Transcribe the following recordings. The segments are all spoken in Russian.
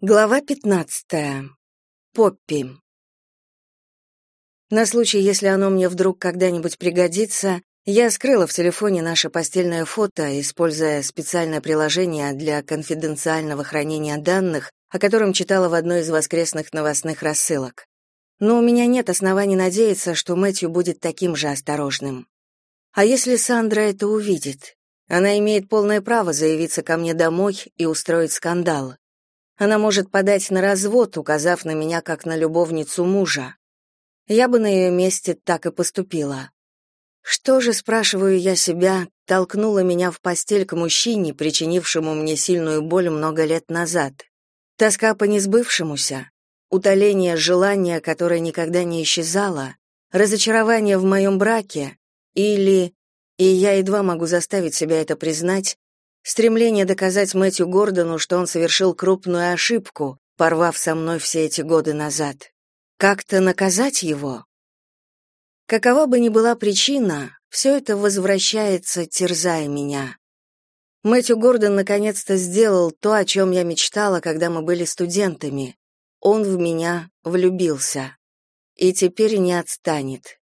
Глава 15. Поппи. На случай, если оно мне вдруг когда-нибудь пригодится, я скрыла в телефоне наше постельное фото, используя специальное приложение для конфиденциального хранения данных, о котором читала в одной из воскресных новостных рассылок. Но у меня нет оснований надеяться, что Мэтью будет таким же осторожным. А если Сандра это увидит? Она имеет полное право заявиться ко мне домой и устроить скандал. Она может подать на развод, указав на меня как на любовницу мужа. Я бы на ее месте так и поступила. Что же, спрашиваю я себя, толкнуло меня в постель к мужчине, причинившему мне сильную боль много лет назад? Тоска по несбывшемуся, утоление желания, которое никогда не исчезало, разочарование в моем браке или, и я едва могу заставить себя это признать, Стремление доказать Мэтью Гордону, что он совершил крупную ошибку, порвав со мной все эти годы назад. Как-то наказать его? Какова бы ни была причина, все это возвращается, терзая меня. Мэтью Гордон наконец-то сделал то, о чем я мечтала, когда мы были студентами. Он в меня влюбился. И теперь не отстанет.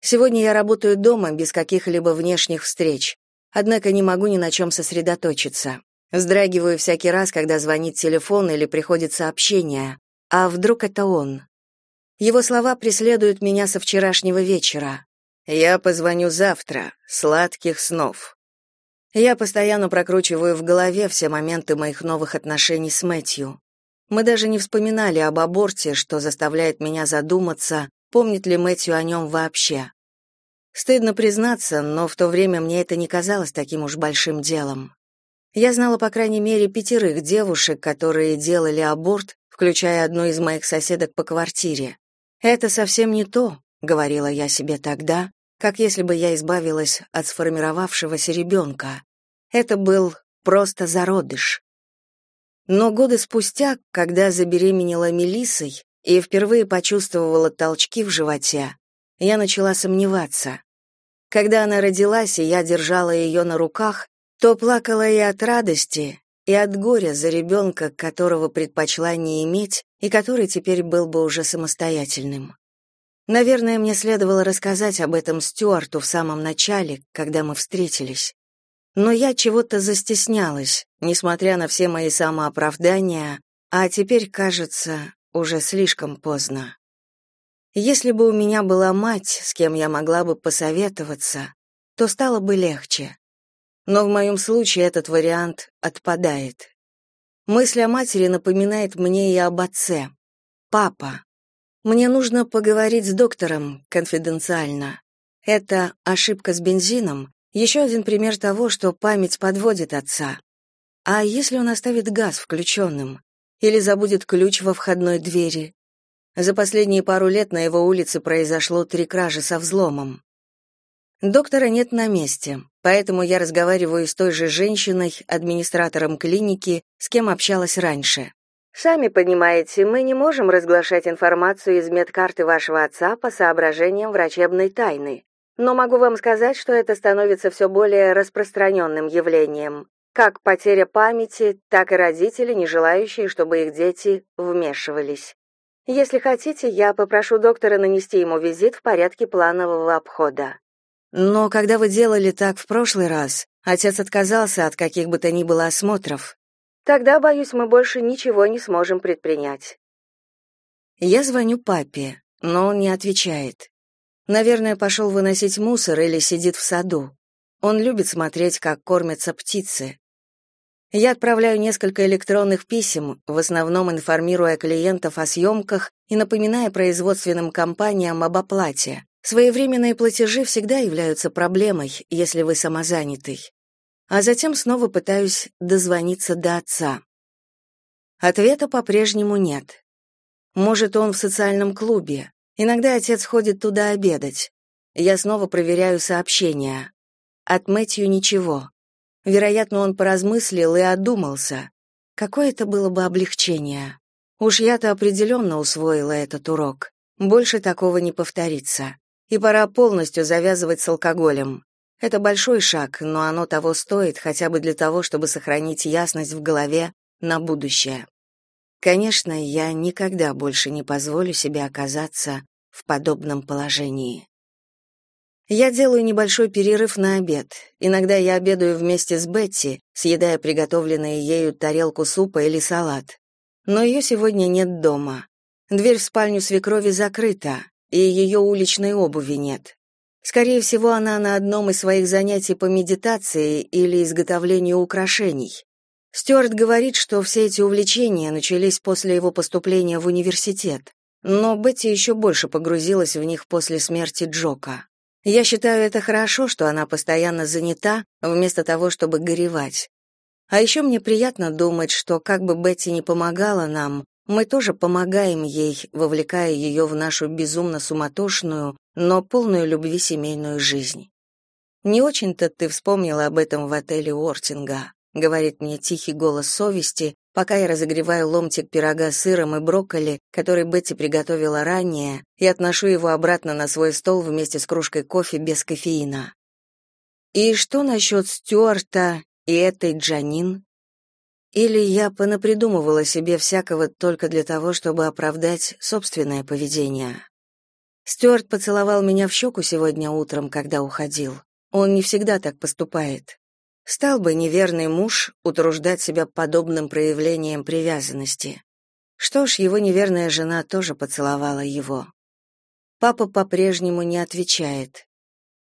Сегодня я работаю дома без каких-либо внешних встреч однако не могу ни на чем сосредоточиться. Вздрагиваю всякий раз, когда звонит телефон или приходит сообщение. А вдруг это он? Его слова преследуют меня со вчерашнего вечера. «Я позвоню завтра. Сладких снов». Я постоянно прокручиваю в голове все моменты моих новых отношений с Мэтью. Мы даже не вспоминали об аборте, что заставляет меня задуматься, помнит ли Мэтью о нем вообще. Стыдно признаться, но в то время мне это не казалось таким уж большим делом. Я знала по крайней мере пятерых девушек, которые делали аборт, включая одну из моих соседок по квартире. Это совсем не то, говорила я себе тогда, как если бы я избавилась от сформировавшегося ребенка. Это был просто зародыш. Но годы спустя, когда забеременела Мелиссой и впервые почувствовала толчки в животе, я начала сомневаться. Когда она родилась, и я держала ее на руках, то плакала и от радости, и от горя за ребенка, которого предпочла не иметь и который теперь был бы уже самостоятельным. Наверное, мне следовало рассказать об этом Стюарту в самом начале, когда мы встретились. Но я чего-то застеснялась, несмотря на все мои самооправдания, а теперь, кажется, уже слишком поздно. Если бы у меня была мать, с кем я могла бы посоветоваться, то стало бы легче. Но в моем случае этот вариант отпадает. Мысль о матери напоминает мне и об отце. Папа. Мне нужно поговорить с доктором конфиденциально. Это ошибка с бензином, еще один пример того, что память подводит отца. А если он оставит газ включенным? Или забудет ключ во входной двери? За последние пару лет на его улице произошло три кражи со взломом. Доктора нет на месте, поэтому я разговариваю с той же женщиной, администратором клиники, с кем общалась раньше. Сами понимаете, мы не можем разглашать информацию из медкарты вашего отца по соображениям врачебной тайны. Но могу вам сказать, что это становится все более распространенным явлением. Как потеря памяти, так и родители, не желающие, чтобы их дети вмешивались. Если хотите, я попрошу доктора нанести ему визит в порядке планового обхода. Но когда вы делали так в прошлый раз, отец отказался от каких бы то ни было осмотров. Тогда, боюсь, мы больше ничего не сможем предпринять. Я звоню папе, но он не отвечает. Наверное, пошел выносить мусор или сидит в саду. Он любит смотреть, как кормятся птицы. Я отправляю несколько электронных писем, в основном информируя клиентов о съемках и напоминая производственным компаниям об оплате. Своевременные платежи всегда являются проблемой, если вы самозанятый. А затем снова пытаюсь дозвониться до отца. Ответа по-прежнему нет. Может, он в социальном клубе. Иногда отец ходит туда обедать. Я снова проверяю сообщения. От Мэтью ничего. Вероятно, он поразмыслил и одумался. Какое это было бы облегчение. Уж я-то определенно усвоила этот урок. Больше такого не повторится. И пора полностью завязывать с алкоголем. Это большой шаг, но оно того стоит хотя бы для того, чтобы сохранить ясность в голове на будущее. Конечно, я никогда больше не позволю себе оказаться в подобном положении. Я делаю небольшой перерыв на обед. Иногда я обедаю вместе с Бетти, съедая приготовленную ею тарелку супа или салат. Но ее сегодня нет дома. Дверь в спальню свекрови закрыта, и ее уличной обуви нет. Скорее всего, она на одном из своих занятий по медитации или изготовлению украшений. Стюарт говорит, что все эти увлечения начались после его поступления в университет, но Бетти еще больше погрузилась в них после смерти Джока. Я считаю это хорошо, что она постоянно занята, вместо того, чтобы горевать. А еще мне приятно думать, что как бы Бетти не помогала нам, мы тоже помогаем ей, вовлекая ее в нашу безумно суматошную, но полную любви семейную жизнь. Не очень-то ты вспомнила об этом в отеле Уортинга говорит мне тихий голос совести, пока я разогреваю ломтик пирога с сыром и брокколи, который Бетти приготовила ранее, и отношу его обратно на свой стол вместе с кружкой кофе без кофеина. И что насчет Стюарта и этой Джанин? Или я понапридумывала себе всякого только для того, чтобы оправдать собственное поведение? Стюарт поцеловал меня в щеку сегодня утром, когда уходил. Он не всегда так поступает. Стал бы неверный муж утруждать себя подобным проявлением привязанности. Что ж, его неверная жена тоже поцеловала его. Папа по-прежнему не отвечает.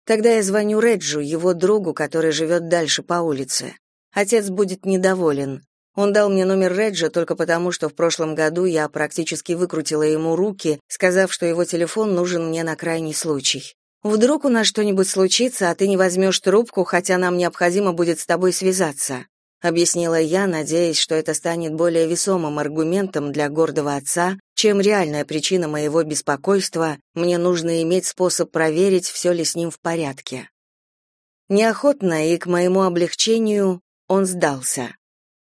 Тогда я звоню Реджу, его другу, который живет дальше по улице. Отец будет недоволен. Он дал мне номер Реджа только потому, что в прошлом году я практически выкрутила ему руки, сказав, что его телефон нужен мне на крайний случай. Вдруг у нас что-нибудь случится, а ты не возьмешь трубку, хотя нам необходимо будет с тобой связаться, объяснила я, надеясь, что это станет более весомым аргументом для гордого отца, чем реальная причина моего беспокойства. Мне нужно иметь способ проверить, все ли с ним в порядке. Неохотно и к моему облегчению он сдался.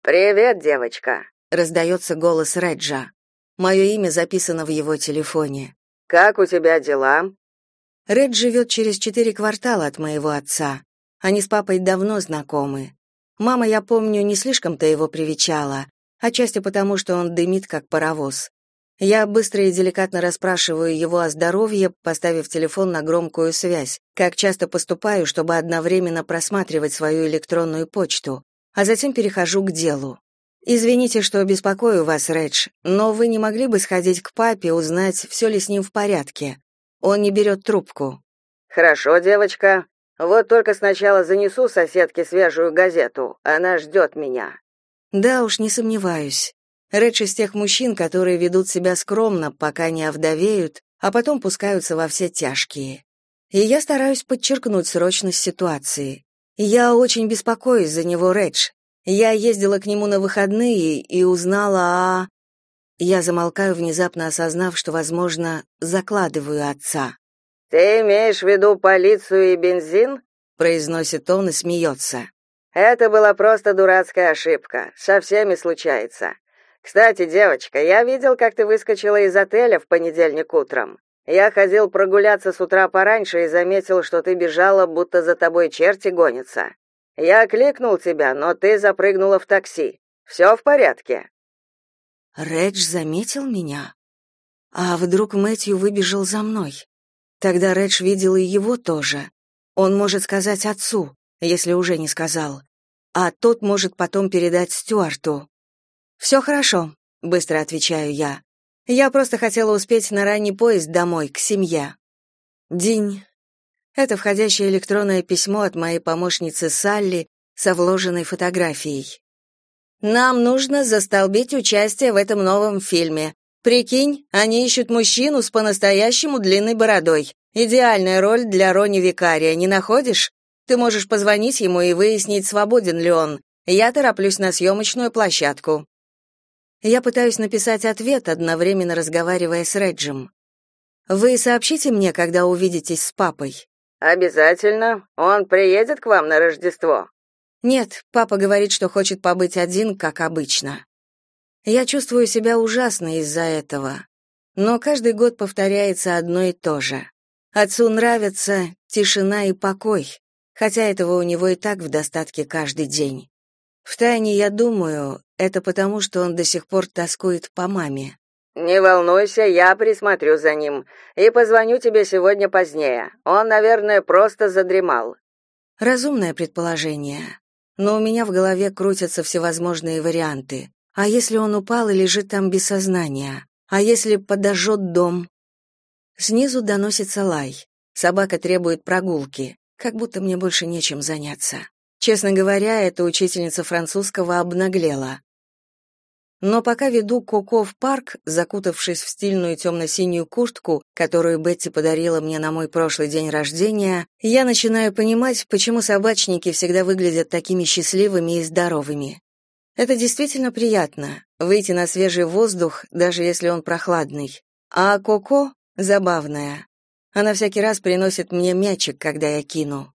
Привет, девочка, раздается голос Реджа. Мое имя записано в его телефоне. Как у тебя дела? Ред живет через четыре квартала от моего отца. Они с папой давно знакомы. Мама, я помню, не слишком-то его привечала, отчасти потому, что он дымит как паровоз. Я быстро и деликатно расспрашиваю его о здоровье, поставив телефон на громкую связь, как часто поступаю, чтобы одновременно просматривать свою электронную почту, а затем перехожу к делу. Извините, что беспокою вас, Редж, но вы не могли бы сходить к папе, узнать, все ли с ним в порядке? Он не берет трубку. Хорошо, девочка. Вот только сначала занесу соседке свежую газету. Она ждет меня. Да уж, не сомневаюсь. Редж из тех мужчин, которые ведут себя скромно, пока не овдовеют, а потом пускаются во все тяжкие. И я стараюсь подчеркнуть срочность ситуации. Я очень беспокоюсь за него, Редж. Я ездила к нему на выходные и узнала о... Я замолкаю, внезапно осознав, что, возможно, закладываю отца. «Ты имеешь в виду полицию и бензин?» произносит он и смеется. «Это была просто дурацкая ошибка. Со всеми случается. Кстати, девочка, я видел, как ты выскочила из отеля в понедельник утром. Я ходил прогуляться с утра пораньше и заметил, что ты бежала, будто за тобой черти гонятся. Я кликнул тебя, но ты запрыгнула в такси. Все в порядке?» Редж заметил меня? А вдруг Мэтью выбежал за мной? Тогда Редж видел и его тоже. Он может сказать отцу, если уже не сказал. А тот может потом передать Стюарту. «Все хорошо», — быстро отвечаю я. «Я просто хотела успеть на ранний поезд домой, к семье». День. Это входящее электронное письмо от моей помощницы Салли со вложенной фотографией. Нам нужно застолбить участие в этом новом фильме. Прикинь, они ищут мужчину с по-настоящему длинной бородой. Идеальная роль для Рони Викария, не находишь? Ты можешь позвонить ему и выяснить, свободен ли он. Я тороплюсь на съемочную площадку. Я пытаюсь написать ответ, одновременно разговаривая с Реджем. Вы сообщите мне, когда увидитесь с папой. Обязательно. Он приедет к вам на Рождество. Нет, папа говорит, что хочет побыть один, как обычно. Я чувствую себя ужасно из-за этого. Но каждый год повторяется одно и то же. Отцу нравится тишина и покой, хотя этого у него и так в достатке каждый день. Втайне я думаю, это потому, что он до сих пор тоскует по маме. Не волнуйся, я присмотрю за ним и позвоню тебе сегодня позднее. Он, наверное, просто задремал. Разумное предположение. Но у меня в голове крутятся всевозможные варианты. А если он упал и лежит там без сознания? А если подожжет дом? Снизу доносится лай. Собака требует прогулки, как будто мне больше нечем заняться. Честно говоря, эта учительница французского обнаглела. Но пока веду Коко в парк, закутавшись в стильную темно-синюю куртку, которую Бетти подарила мне на мой прошлый день рождения, я начинаю понимать, почему собачники всегда выглядят такими счастливыми и здоровыми. Это действительно приятно — выйти на свежий воздух, даже если он прохладный. А Коко — забавная. Она всякий раз приносит мне мячик, когда я кину.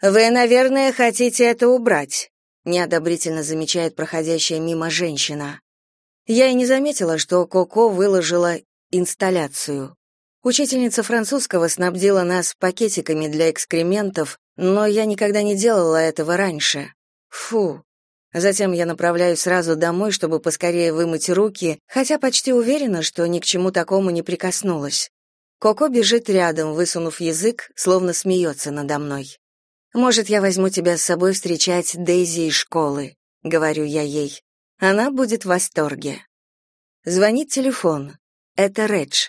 «Вы, наверное, хотите это убрать», — неодобрительно замечает проходящая мимо женщина. Я и не заметила, что Коко выложила инсталляцию. Учительница французского снабдила нас пакетиками для экскрементов, но я никогда не делала этого раньше. Фу. Затем я направляюсь сразу домой, чтобы поскорее вымыть руки, хотя почти уверена, что ни к чему такому не прикоснулась. Коко бежит рядом, высунув язык, словно смеется надо мной. Может, я возьму тебя с собой встречать Дейзи из школы, говорю я ей. Она будет в восторге. Звонит телефон. Это Редж.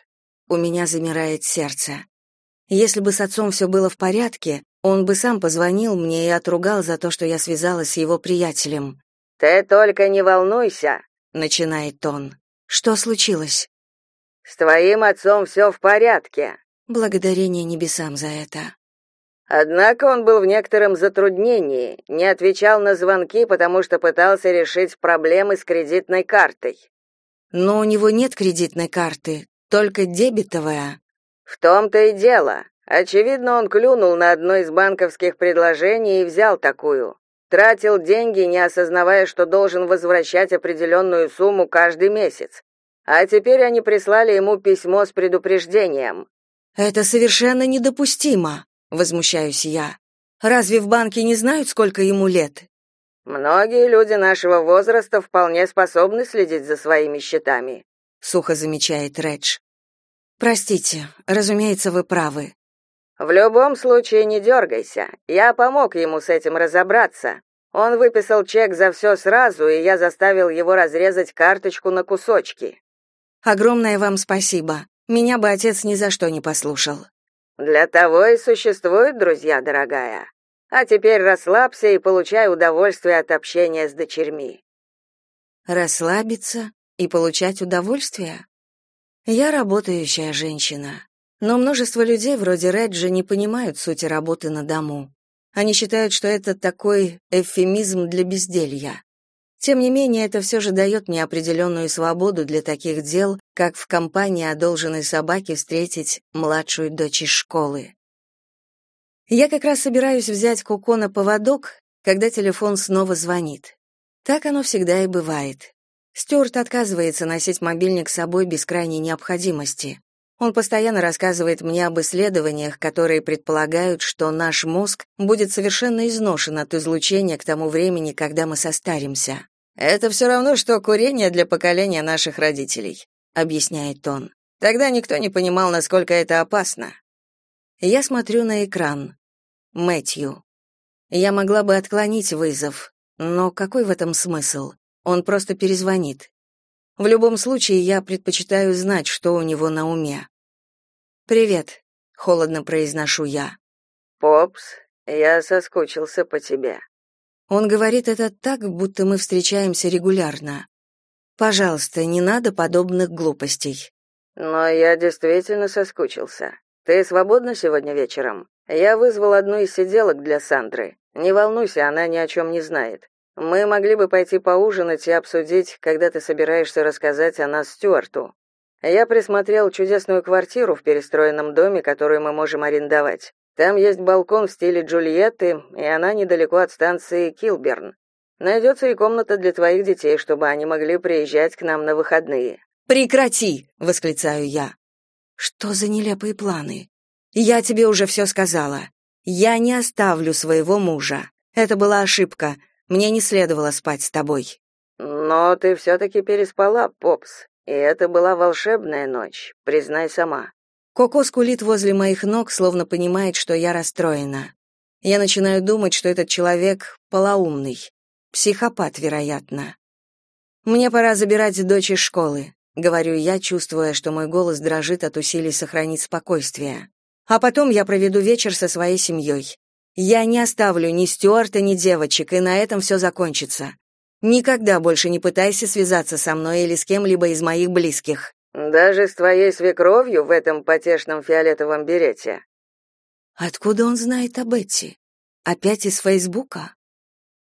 У меня замирает сердце. Если бы с отцом все было в порядке, он бы сам позвонил мне и отругал за то, что я связалась с его приятелем. Ты только не волнуйся, начинает он. Что случилось? С твоим отцом все в порядке. Благодарение небесам за это. Однако он был в некотором затруднении, не отвечал на звонки, потому что пытался решить проблемы с кредитной картой. Но у него нет кредитной карты, только дебетовая. В том-то и дело. Очевидно, он клюнул на одно из банковских предложений и взял такую. Тратил деньги, не осознавая, что должен возвращать определенную сумму каждый месяц. А теперь они прислали ему письмо с предупреждением. Это совершенно недопустимо возмущаюсь я. Разве в банке не знают, сколько ему лет? Многие люди нашего возраста вполне способны следить за своими счетами, сухо замечает Редж. Простите, разумеется, вы правы. В любом случае не дергайся. Я помог ему с этим разобраться. Он выписал чек за все сразу, и я заставил его разрезать карточку на кусочки. Огромное вам спасибо. Меня бы отец ни за что не послушал. Для того и существуют друзья, дорогая. А теперь расслабься и получай удовольствие от общения с дочерьми. Расслабиться и получать удовольствие? Я работающая женщина, но множество людей вроде Реджи не понимают сути работы на дому. Они считают, что это такой эвфемизм для безделья. Тем не менее, это все же дает мне определенную свободу для таких дел, как в компании одолженной собаки встретить младшую дочь из школы. Я как раз собираюсь взять Коко на поводок, когда телефон снова звонит. Так оно всегда и бывает. Стюарт отказывается носить мобильник с собой без крайней необходимости. Он постоянно рассказывает мне об исследованиях, которые предполагают, что наш мозг будет совершенно изношен от излучения к тому времени, когда мы состаримся. Это все равно что курение для поколения наших родителей, объясняет он. Тогда никто не понимал, насколько это опасно. Я смотрю на экран. Мэтью. Я могла бы отклонить вызов, но какой в этом смысл? Он просто перезвонит. В любом случае, я предпочитаю знать, что у него на уме. «Привет», — холодно произношу я. «Попс, я соскучился по тебе», он говорит это так, будто мы встречаемся регулярно. Пожалуйста, не надо подобных глупостей. Но я действительно соскучился. Ты свободна сегодня вечером? Я вызвал одну из сиделок для Сандры. Не волнуйся, она ни о чем не знает. Мы могли бы пойти поужинать и обсудить, когда ты собираешься рассказать о нас Стюарту. Я присмотрел чудесную квартиру в перестроенном доме, которую мы можем арендовать. Там есть балкон в стиле Джульетты, и она недалеко от станции Килберн. Найдется и комната для твоих детей, чтобы они могли приезжать к нам на выходные. Прекрати, восклицаю я. Что за нелепые планы? Я тебе уже все сказала. Я не оставлю своего мужа. Это была ошибка. Мне не следовало спать с тобой. Но ты все-таки переспала, Попс. И это была волшебная ночь, признай сама. Коко скулит возле моих ног, словно понимает, что я расстроена. Я начинаю думать, что этот человек полоумный. Психопат, вероятно. Мне пора забирать дочь из школы, говорю я, чувствуя, что мой голос дрожит от усилий сохранить спокойствие. А потом я проведу вечер со своей семьей. Я не оставлю ни Стюарта, ни девочек, и на этом все закончится. Никогда больше не пытайся связаться со мной или с кем-либо из моих близких. Даже с твоей свекровью в этом потешном фиолетовом берете. Откуда он знает об Бетти? Опять из Фейсбука?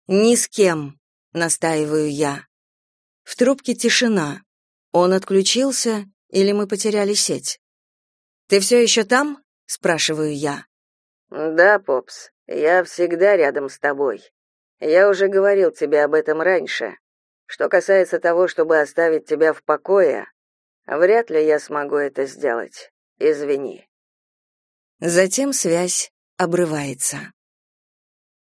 Ни с кем, настаиваю я. В трубке тишина. Он отключился или мы потеряли сеть? Ты все еще там? спрашиваю я. Да, Попс. Я всегда рядом с тобой. Я уже говорил тебе об этом раньше. Что касается того, чтобы оставить тебя в покое, вряд ли я смогу это сделать. Извини. Затем связь обрывается.